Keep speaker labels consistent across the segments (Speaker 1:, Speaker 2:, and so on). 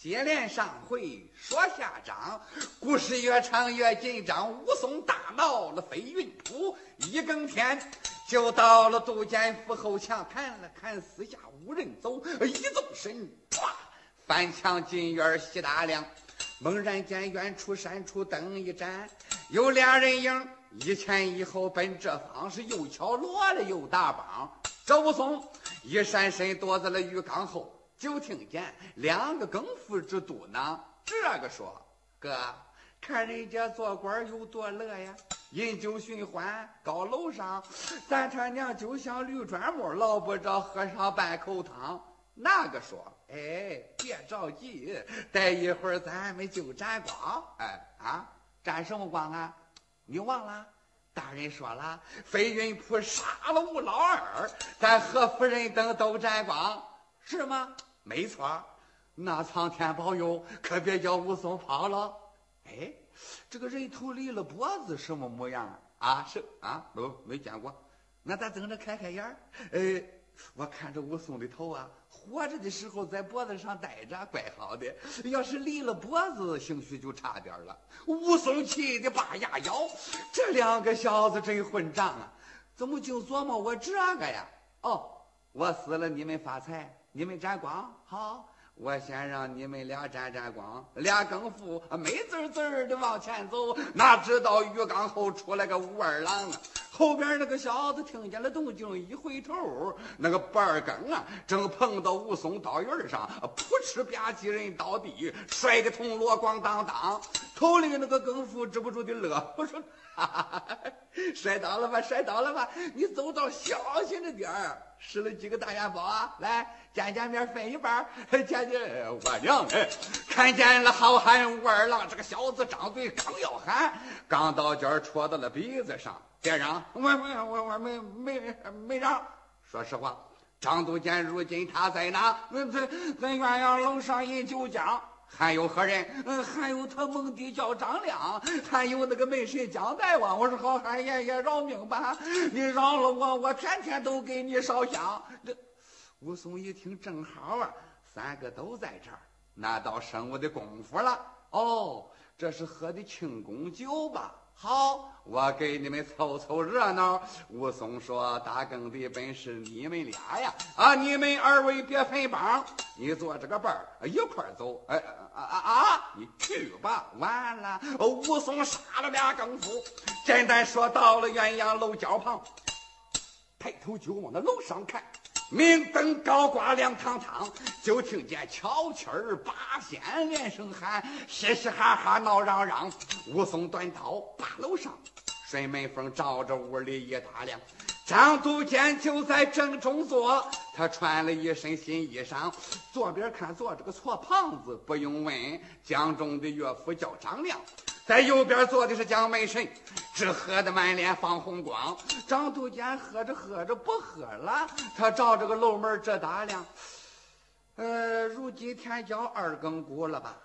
Speaker 1: 接连上回说下章，故事越长越紧张。武松大闹了飞云浦，一更天就到了杜监府后墙，看了看四下无人走，一纵身，唰翻墙进院西大梁。猛然间，远处山处灯一盏，有俩人影，一前一后奔这方，是又敲锣了又打梆。这武松一闪身躲在了浴缸后。就听见两个更夫之嘟囔，这个说：“哥，看人家做官有多乐呀，饮酒寻欢，高楼上，咱他娘就像绿砖木，捞不着喝上半口汤。”那个说：“哎，别着急，待一会儿咱们就沾光。哎啊，沾什么光啊？你忘了？大人说了，飞云浦杀了吴老二，咱何夫人等都沾光，是吗？”没错，那苍天保佑，可别叫武松跑了。哎，这个人头离了脖子什么模样啊？是啊，不没见过。那咱等着开开眼儿。哎，我看这武松的头啊，活着的时候在脖子上戴着，怪好的。要是离了脖子，兴许就差点了。武松气得把牙咬，这两个小子真混账啊！怎么就琢磨我这个呀？哦，我死了，你们发财。你们沾光好，我先让你们俩沾沾光。俩更夫美滋滋的往前走，哪知道浴缸后出来个武二郎啊！后边那个小子听见了动静，一回头，那个不二更啊，正碰到武松刀刃上，扑哧吧唧人倒地，摔个铜锣咣当当。头里那个更夫止不住的乐，我说。哈哈哈！摔倒了吧？摔倒了吧？你走道小心着点儿。拾了几个大元宝啊？来，见见面分一半。见见我娘哎！看见了好汉武二郎，这个小子张嘴刚要喊，刚到尖戳到了鼻子上。别嚷！我我我我没没没嚷。说实话，张都监如今他在哪？在在鸳鸯楼上饮酒浆。还有何人？嗯，还有他蒙弟叫张亮，还有那个门神姜大王。我说好汉爷爷饶命吧！你饶了我，我天天都给你烧香。这武松一听，正好啊，三个都在这儿，那倒省我的功夫了。哦，这是喝的庆功酒吧？好，我给你们凑凑热闹。武松说：“打更的本是你们俩呀，啊，你们二位别分帮，你做这个伴儿一块儿走。哎啊啊啊！你去吧。完了，武松杀了俩更夫，简单说到了鸳鸯楼脚旁，抬头就往那楼上看。明灯高挂亮堂堂，就听见敲七儿八仙连声喊，嘻嘻哈哈闹嚷嚷。武松短刀把楼上，顺门风照着屋里一打量。张都监就在正中坐，他穿了一身新衣裳。左边看坐着个矬胖子，不用问，江中的岳父叫张亮。在右边坐的是蒋门神，只喝得满脸放红光。张都监喝着喝着不喝了，他照着个楼门这打量，呃，如今天叫二更鼓了吧？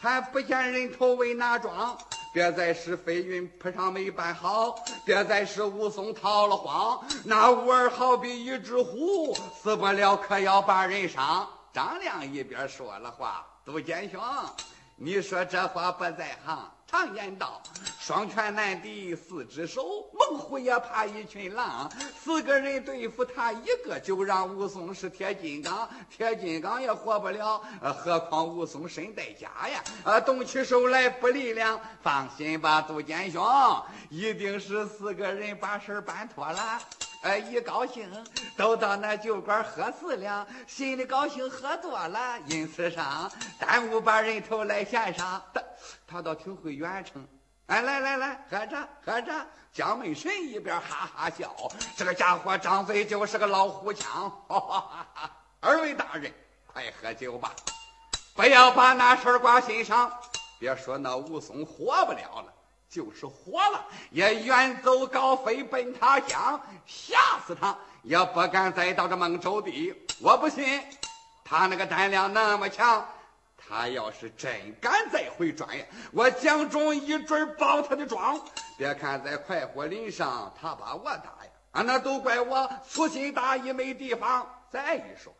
Speaker 1: 还不见人头为哪桩？别再是飞云铺上没办好，别再是武松逃了荒。那武儿好比一只虎，死不了可要把人伤。张亮一边说了话，都监兄，你说这话不在行。常言道：“双拳难敌四只手，猛虎也怕一群狼。”四个人对付他一个，就让武松是铁金刚，铁金刚也活不了。何况武松身带家呀，动起手来不力量。放心吧，杜监兄，一定是四个人把事办妥了。哎，一高兴都到那酒馆喝四两，心里高兴喝多了，因此上耽误把人头来献上。他他倒挺会圆成。哎，来来来，喝着喝着。江门神一边哈哈笑，这个家伙张嘴就是个老虎枪。哈哈哈哈二位大人，快喝酒吧，不要把那事儿挂心上。别说那武松活不了了。就是活了，也远走高飞奔他乡，吓死他也不敢再到这孟州地。我不信，他那个胆量那么强，他要是真敢再回转呀，我江中一准包他的庄。别看在快活林上，他把我打呀，啊，那都怪我粗心大意没地方。再一说，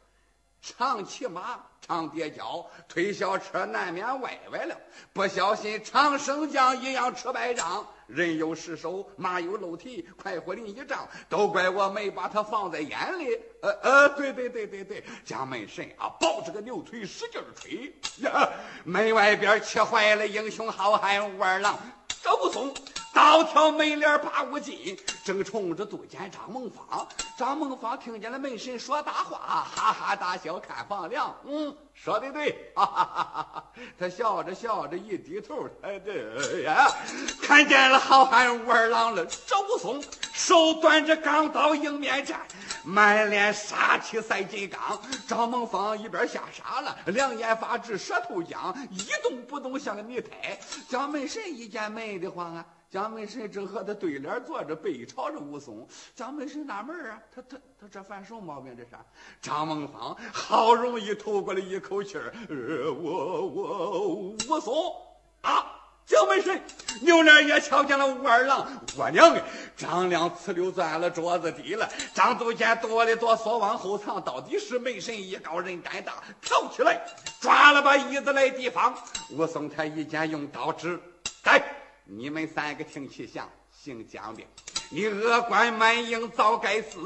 Speaker 1: 常骑马，常跌跤，推小车难免歪歪了。不小心常升降一样吃败仗。人有失手，马有漏蹄，快活林一仗，都怪我没把他放在眼里。呃呃，对对对对对，蒋门神啊，抱着个牛腿使劲吹呀，门外边气坏了英雄好汉武二郎。都不松刀挑门帘把我进，正冲着杜监张孟芳。张孟芳听见了门神说大话，哈哈大笑看房梁。嗯，说的对，哈哈哈哈他笑着笑着一低头，哎对呀，看见了好汉武二郎了。赵武松手端着钢刀迎面战，满脸杀气赛金刚。张孟芳一边吓傻了，两眼发直，舌头僵，一动不动像个泥胎。蒋门神一见闷得慌啊！蒋门神正和他对脸坐着，背朝着武松。蒋门神纳闷啊，他他他这犯什么毛病？这是张孟芳好容易吐过了一口气儿，我我武松啊！蒋门神扭脸也瞧见了武二郎，我娘的！张良呲溜钻了桌子底了。张都监哆里哆嗦往后藏，到底是门神艺高人胆大，跳起来抓了把椅子来地方。武松他一见用刀指，来。你们三个听其详，姓蒋的，你恶贯满盈，早该死！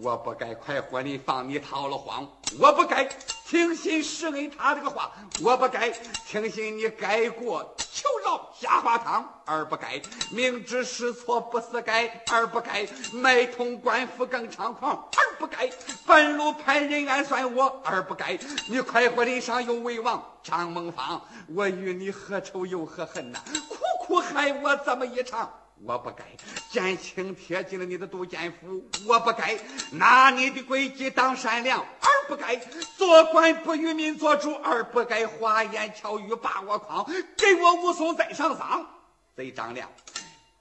Speaker 1: 我不该快活你放你逃了荒，我不该听信施恩他这个话，我不该听信你改过求饶下花堂，而不该明知是错不思改，而不该卖通官府更猖狂，而不该半路派人暗算我，而不该你快活林上有为王张孟芳，我与你何仇又何恨呐？苦害我这么一场，我不该。减轻贴近了你的杜监府，我不该。拿你的诡计当善良，而不该。做官不与民做主，而不该花言巧语把我诓，给我武松再上丧。贼张良，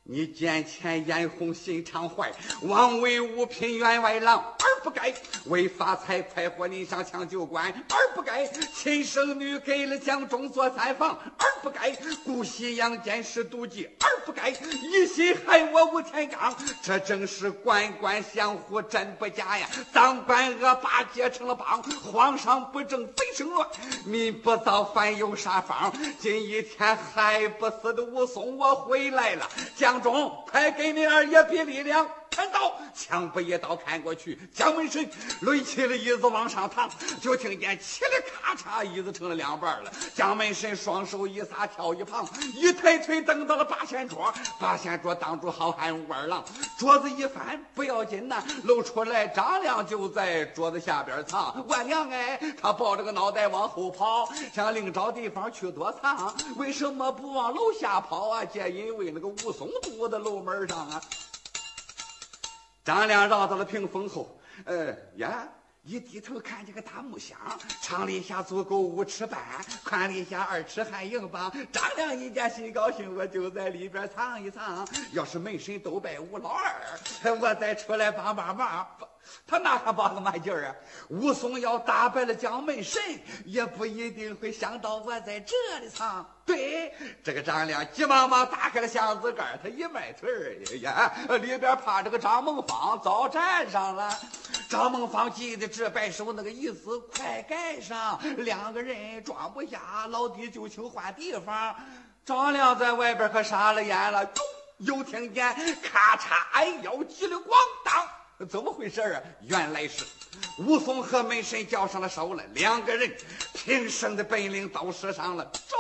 Speaker 1: 你见钱眼红心肠坏，枉为五品员外郎而。不该为发财快活你上抢救官，而不该亲生女给了蒋中做三房，而不该姑息养奸是妒忌，而不该一心害我吴天罡。这正是官官相护真不假呀！当官恶霸结成了帮，皇上不正贼生乱，民不造反有啥方？今一天还不死的武松，我回来了！蒋中，快给你二爷比力量！看刀，枪不一刀砍过去，蒋门神抡起了椅子往上躺，就听见嘁哩咔嚓，椅子成了两半了。蒋门神双手一撒，跳一旁，一抬腿蹬到了八仙桌，八仙桌挡住好汉武二郎，桌子一翻不要紧呐，露出来张亮就在桌子下边藏。我娘哎，他抱着个脑袋往后跑，想另找地方去躲藏，为什么不往楼下跑啊？皆因为那个武松堵在楼门上啊。张良绕到了屏风后，呃呀，一低头看见个大木箱，长里下足够五尺半，宽里下二尺还硬邦。张良一见心高兴，我就在里边藏一藏。要是门神都拜吴老二，我再出来帮帮忙。他哪还帮个嘛劲儿啊？武松要打败了蒋门神，也不一定会想到我在这里藏。对，这个张良急忙忙打开了箱子盖他一迈腿儿呀，里边趴着个张梦芳早站上了。张梦芳急得直摆手，那个意思快盖上，两个人装不下，老弟就请换地方。张良在外边可傻了眼了，又又听见咔嚓，哎呦，急了咣当。怎么回事啊？原来是武松和门神交上了手了，两个人平生的本领都使上了。赵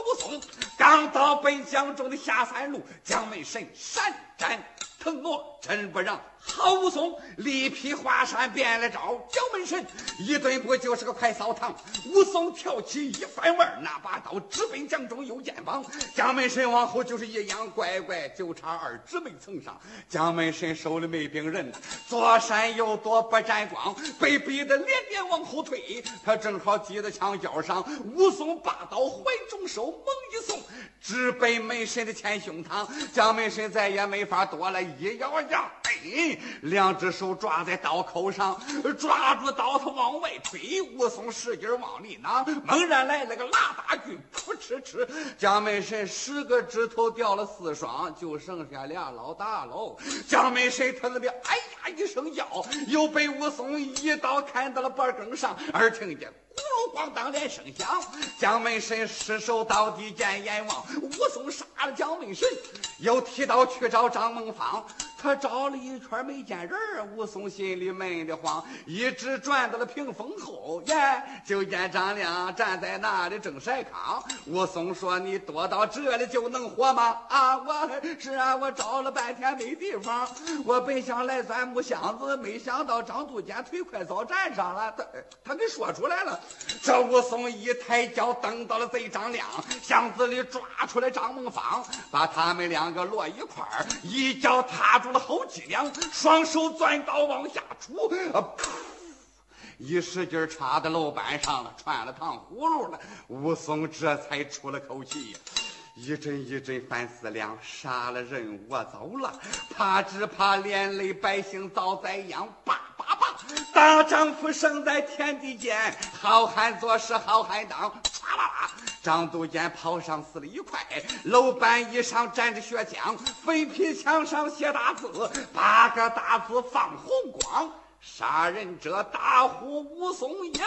Speaker 1: 刚到北江中的下三路，蒋门神善战腾挪，真不让。好武松力劈华山，变了招。蒋门神一顿步就是个快扫堂。武松跳起一翻腕，拿把刀直奔蒋中右肩膀。蒋门神往后就是一仰，乖乖就差二指没蹭上。蒋门神手里没兵刃，左闪右躲不沾光，被逼得连连往后退。他正好挤在墙角上，武松把刀怀中收，猛一送，直奔门神的前胸膛。蒋门神再也没法躲了，一咬牙，哎！两只手抓在刀口上，抓住刀头往外推。武松使劲往里拿，猛然来了个拉大锯，噗哧哧，蒋门神十个指头掉了四双，就剩下俩老大喽。蒋门神他那边哎呀一声叫，又被武松一刀砍到了脖梗上，而听见咕噜咣当连声响。蒋门神失手倒地见阎王，武松杀了蒋门神，又提刀去找张孟芳。他找了一圈没见人武松心里闷得慌，一直转到了屏风后，耶，就见张亮站在那里正晒炕。武松说：“你躲到这里就能活吗？”啊，我是啊，我找了半天没地方，我本想来钻木箱子，没想到张杜坚腿快早站上了，他他给说出来了。这武松一抬脚蹬到了贼张亮箱子里，抓出来张孟芳，把他们两个摞一块儿，一脚踏住。了后脊梁，双手钻刀往下杵，噗！一使劲插在楼板上了，穿了糖葫芦了。武松这才出了口气，一阵一阵反思量，杀了人我走了，怕只怕连累百姓遭灾殃。叭叭叭！大丈夫生在天地间，好汉做事好汉当。张杜坚跑上死了一块，楼板衣上沾着血浆，废皮墙上写大字，八个大字放红光。杀人者大呼武松也。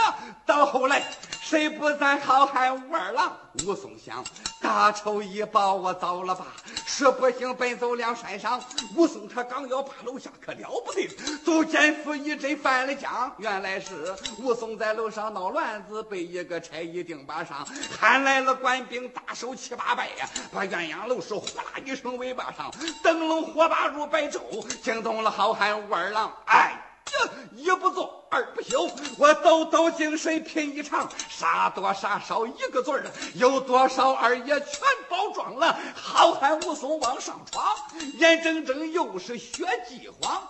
Speaker 1: 到后来，谁不赞好汉武二郎？武松想，大仇已报，我走了吧。说不行，奔走梁山上。武松他刚要爬楼下，可了不得！杜建福一阵翻了江，原来是武松在楼上闹乱子，被一个差役钉把上，喊来了官兵，大手七八百呀，把鸳鸯楼是呼啦一声尾巴上，灯笼火把如白昼，惊动了好汉武二郎。哎。一不走二不休，我抖抖精神拼一场，杀多杀少一个准儿，有多少二爷全包装了。好汉武松往上闯，眼睁睁又是血饥荒。